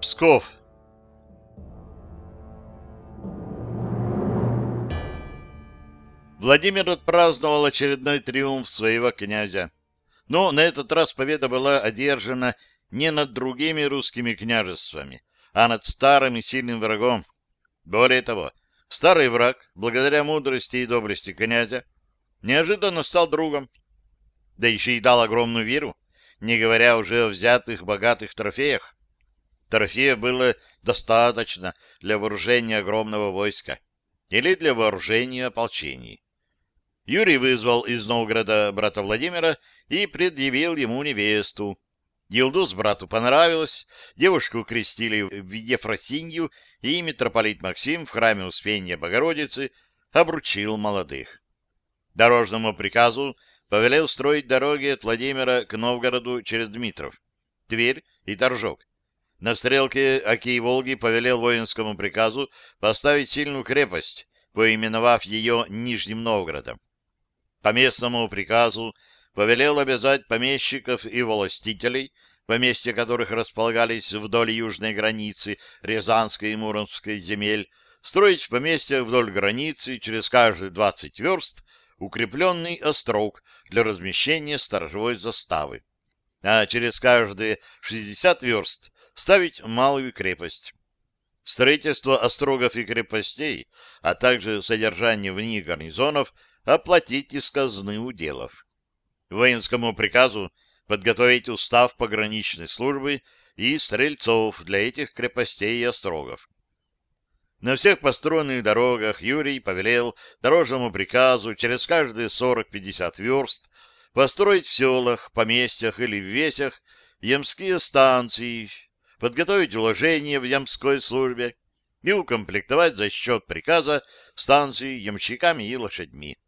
Псков. Владимир отпраздновал очередной триумф своего князя. Но на этот раз победа была одержана не над другими русскими княжествами, а над старым и сильным врагом. Более того, старый враг, благодаря мудрости и доблести князя, неожиданно стал другом, да еще и дал огромную веру, не говоря уже о взятых богатых трофеях. Трофея было достаточно для вооружения огромного войска или для вооружения ополчений. Юрий вызвал из Новгорода брата Владимира и предъявил ему невесту. Елдус брату понравилось, девушку крестили в Ефросинью, и митрополит Максим в храме Успения Богородицы обручил молодых. Дорожному приказу повелел строить дороги от Владимира к Новгороду через Дмитров, Тверь и Торжок. На стрелке Оки-Волги повелел воинскому приказу поставить сильную крепость, поименовав ее Нижним Новгородом. По местному приказу повелел обязать помещиков и властителей, поместья которых располагались вдоль южной границы Рязанской и Муромской земель, строить в поместьях вдоль границы через каждые 20 верст укрепленный острог для размещения сторожевой заставы, а через каждые 60 верст ставить малую крепость. Строительство острогов и крепостей, а также содержание в них гарнизонов – оплатить из казны уделов. Воинскому приказу подготовить устав пограничной службы и стрельцов для этих крепостей и острогов. На всех построенных дорогах Юрий повелел дорожному приказу через каждые 40-50 верст построить в селах, поместьях или в весях ямские станции, подготовить вложения в ямской службе и укомплектовать за счет приказа станции ямщиками и лошадьми.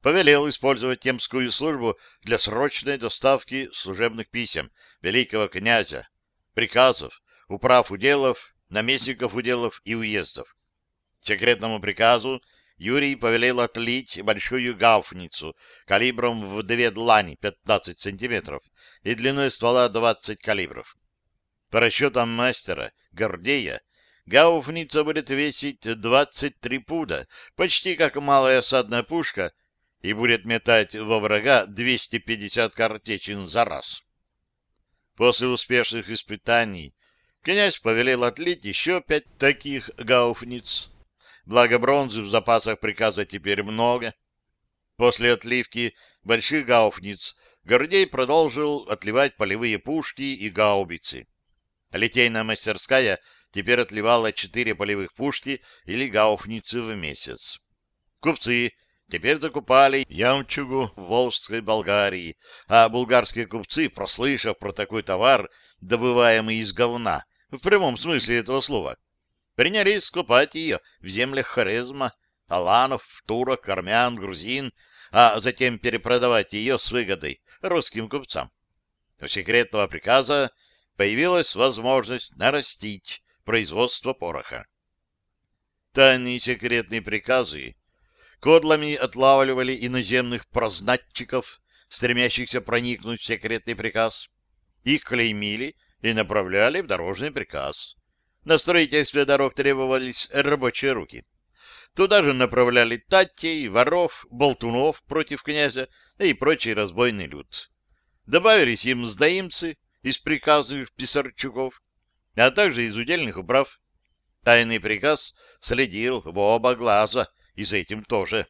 Повелел использовать темскую службу для срочной доставки служебных писем великого князя, приказов, управ уделов, наместников уделов и уездов. Секретному приказу Юрий повелел отлить большую гауфницу калибром в две длани 15 сантиметров и длиной ствола 20 калибров. По расчетам мастера Гордея, гауфница будет весить 23 пуда, почти как малая осадная пушка и будет метать во врага 250 картечин за раз. После успешных испытаний князь повелел отлить еще пять таких гауфниц. Благо бронзы в запасах приказа теперь много. После отливки больших гауфниц Гордей продолжил отливать полевые пушки и гаубицы. Литейная мастерская теперь отливала четыре полевых пушки или гауфницы в месяц. Купцы теперь закупали ямчугу в Волжской Болгарии, а булгарские купцы, прослышав про такой товар, добываемый из говна, в прямом смысле этого слова, принялись скупать ее в землях Хорезма, аланов, турок, армян, грузин, а затем перепродавать ее с выгодой русским купцам. У секретного приказа появилась возможность нарастить производство пороха. Тайные секретные приказы Кодлами отлавливали иноземных прознатчиков, стремящихся проникнуть в секретный приказ. Их клеймили и направляли в дорожный приказ. На строительстве дорог требовались рабочие руки. Туда же направляли татей, воров, болтунов против князя и прочий разбойный люд. Добавились им сдаимцы из приказных писарчуков, а также из удельных управ. Тайный приказ следил в оба глаза и за этим тоже.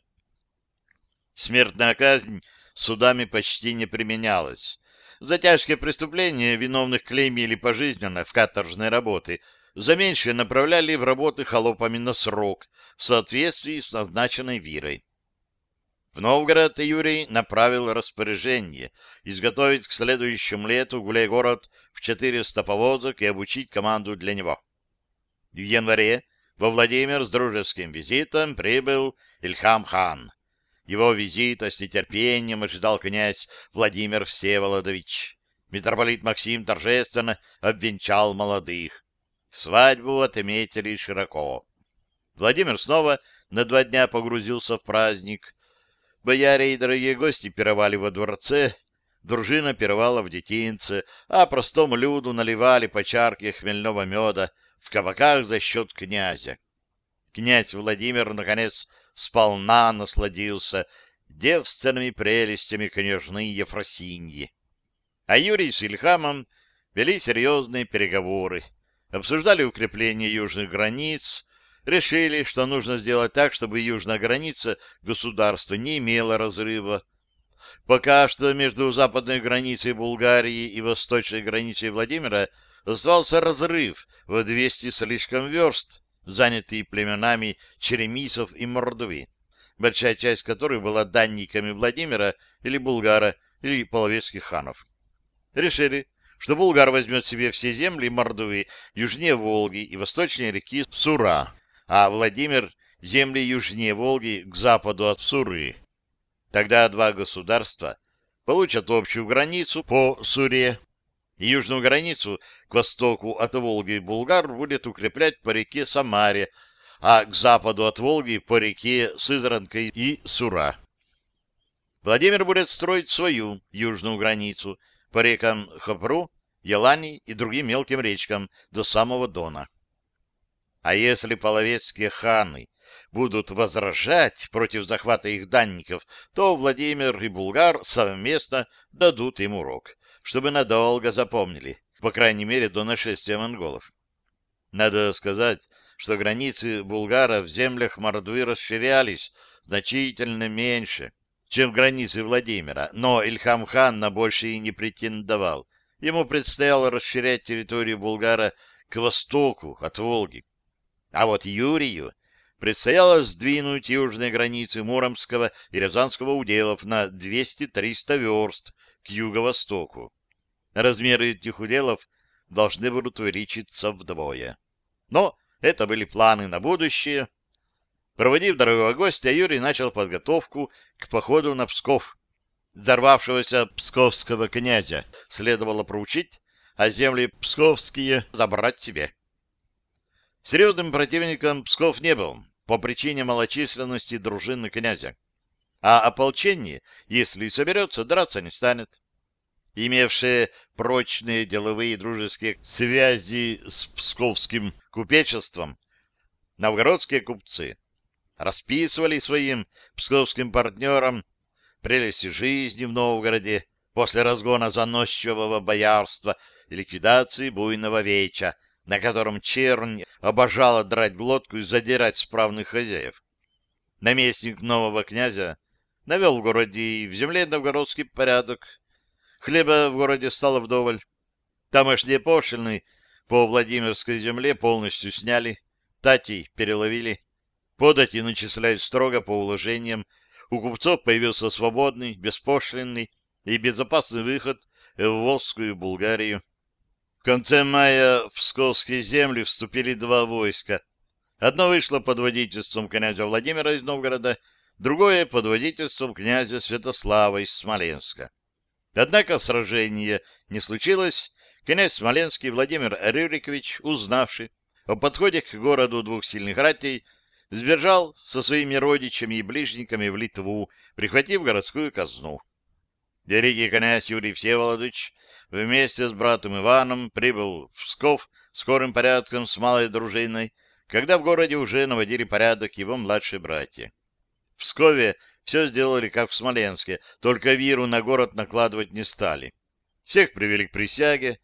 Смертная казнь судами почти не применялась. За тяжкие преступления виновных клеймили пожизненно в каторжной работы, за меньшие направляли в работы холопами на срок в соответствии с назначенной вирой. В Новгород Юрий направил распоряжение изготовить к следующему лету гуляй-город в 400 повозок и обучить команду для него. В январе во Владимир с дружеским визитом прибыл Ильхам-хан. Его визита с нетерпением ожидал князь Владимир Всеволодович. Митрополит Максим торжественно обвенчал молодых. Свадьбу отметили широко. Владимир снова на два дня погрузился в праздник. Бояре и дорогие гости пировали во дворце, дружина пировала в детинце, а простому люду наливали по чарке хмельного меда в кабаках за счет князя. Князь Владимир, наконец, сполна насладился девственными прелестями княжны Ефросиньи. А Юрий с Ильхамом вели серьезные переговоры, обсуждали укрепление южных границ, решили, что нужно сделать так, чтобы южная граница государства не имела разрыва. Пока что между западной границей Булгарии и восточной границей Владимира оставался разрыв в 200 слишком верст, занятый племенами черемисов и мордви, большая часть которых была данниками Владимира или Булгара или половецких ханов. Решили, что Булгар возьмет себе все земли Мордовы южнее Волги и восточнее реки Сура, а Владимир — земли южнее Волги к западу от Суры. Тогда два государства получат общую границу по Суре, южную границу к востоку от Волги Булгар будет укреплять по реке Самаре, а к западу от Волги по реке Сызранка и Сура. Владимир будет строить свою южную границу по рекам Хопру, Елани и другим мелким речкам до самого Дона. А если половецкие ханы будут возражать против захвата их данников, то Владимир и Булгар совместно дадут им урок, чтобы надолго запомнили, по крайней мере, до нашествия монголов. Надо сказать, что границы Булгара в землях Мордвы расширялись значительно меньше, чем границы Владимира, но Ильхам-хан на больше и не претендовал. Ему предстояло расширять территорию Булгара к востоку от Волги. А вот Юрию предстояло сдвинуть южные границы Муромского и Рязанского уделов на 200-300 верст к юго-востоку. Размеры этих уделов должны будут увеличиться вдвое. Но это были планы на будущее. Проводив дорогого гостя, Юрий начал подготовку к походу на Псков. Взорвавшегося псковского князя следовало проучить, а земли псковские забрать себе. Серьезным противником Псков не был по причине малочисленности дружины князя. А ополчение, если и соберется, драться не станет. Имевшие прочные деловые и дружеские связи с псковским купечеством, новгородские купцы расписывали своим псковским партнерам прелести жизни в Новгороде после разгона заносчивого боярства и ликвидации буйного веча, на котором чернь обожала драть глотку и задирать справных хозяев. Наместник нового князя навел в городе и в земле новгородский порядок. Хлеба в городе стало вдоволь. Тамошние пошлины по Владимирской земле полностью сняли, татей переловили. Подати начисляют строго по уложениям. У купцов появился свободный, беспошлинный и безопасный выход в Волжскую Булгарию конце мая в Псковские земли вступили два войска. Одно вышло под водительством князя Владимира из Новгорода, другое под водительством князя Святослава из Смоленска. Однако сражение не случилось. Князь Смоленский Владимир Рюрикович, узнавший о подходе к городу двух сильных ратей, сбежал со своими родичами и ближниками в Литву, прихватив городскую казну. Великий князь Юрий Всеволодович вместе с братом Иваном прибыл в Псков скорым порядком с малой дружиной, когда в городе уже наводили порядок его младшие братья. В Пскове все сделали, как в Смоленске, только виру на город накладывать не стали. Всех привели к присяге,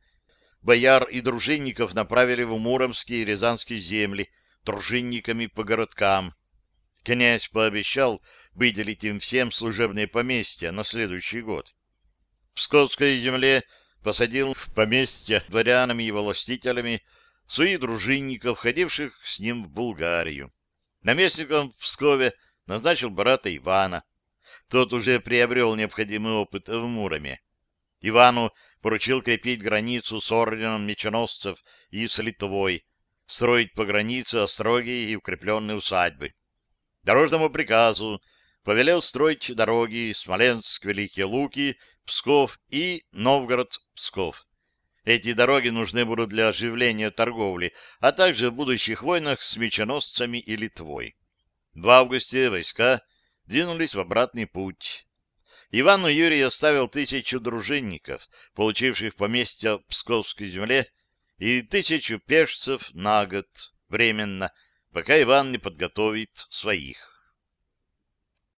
бояр и дружинников направили в Муромские и Рязанские земли дружинниками по городкам. Князь пообещал выделить им всем служебные поместья на следующий год. В Псковской земле посадил в поместье дворянами и властителями своих дружинников, ходивших с ним в Булгарию. Наместником в Пскове назначил брата Ивана. Тот уже приобрел необходимый опыт в Муроме. Ивану поручил крепить границу с орденом меченосцев и с Литвой, строить по границе острогие и укрепленные усадьбы. Дорожному приказу повелел строить дороги Смоленск, Великие Луки Псков и Новгород-Псков. Эти дороги нужны будут для оживления торговли, а также в будущих войнах с меченосцами и Литвой. В августе войска двинулись в обратный путь. Ивану Юрий оставил тысячу дружинников, получивших поместья в Псковской земле, и тысячу пешцев на год, временно, пока Иван не подготовит своих.